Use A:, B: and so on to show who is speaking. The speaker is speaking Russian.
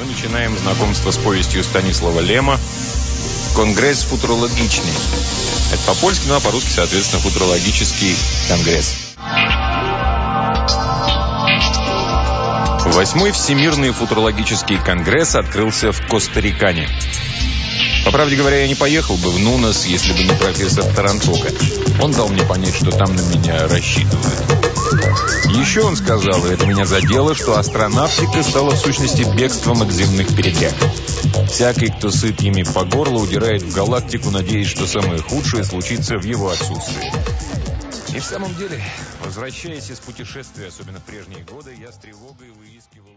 A: мы начинаем знакомство с повестью Станислава Лема «Конгресс футурологичный». Это по-польски, ну а по-русски, соответственно, футурологический конгресс. Восьмой Всемирный футурологический конгресс открылся в Коста-Рикане. По правде говоря, я не поехал бы в Нунас, если бы не профессор Тарантока. Он дал мне понять, что там на меня рассчитывают. Еще он сказал, и это меня задело, что астронавтика стала в сущности бегством от земных передряг. Всякий, кто сыт ими по горло, удирает в галактику, надеясь, что самое худшее случится в его отсутствии. И в самом деле, возвращаясь из путешествия, особенно в прежние годы, я с тревогой выискивал...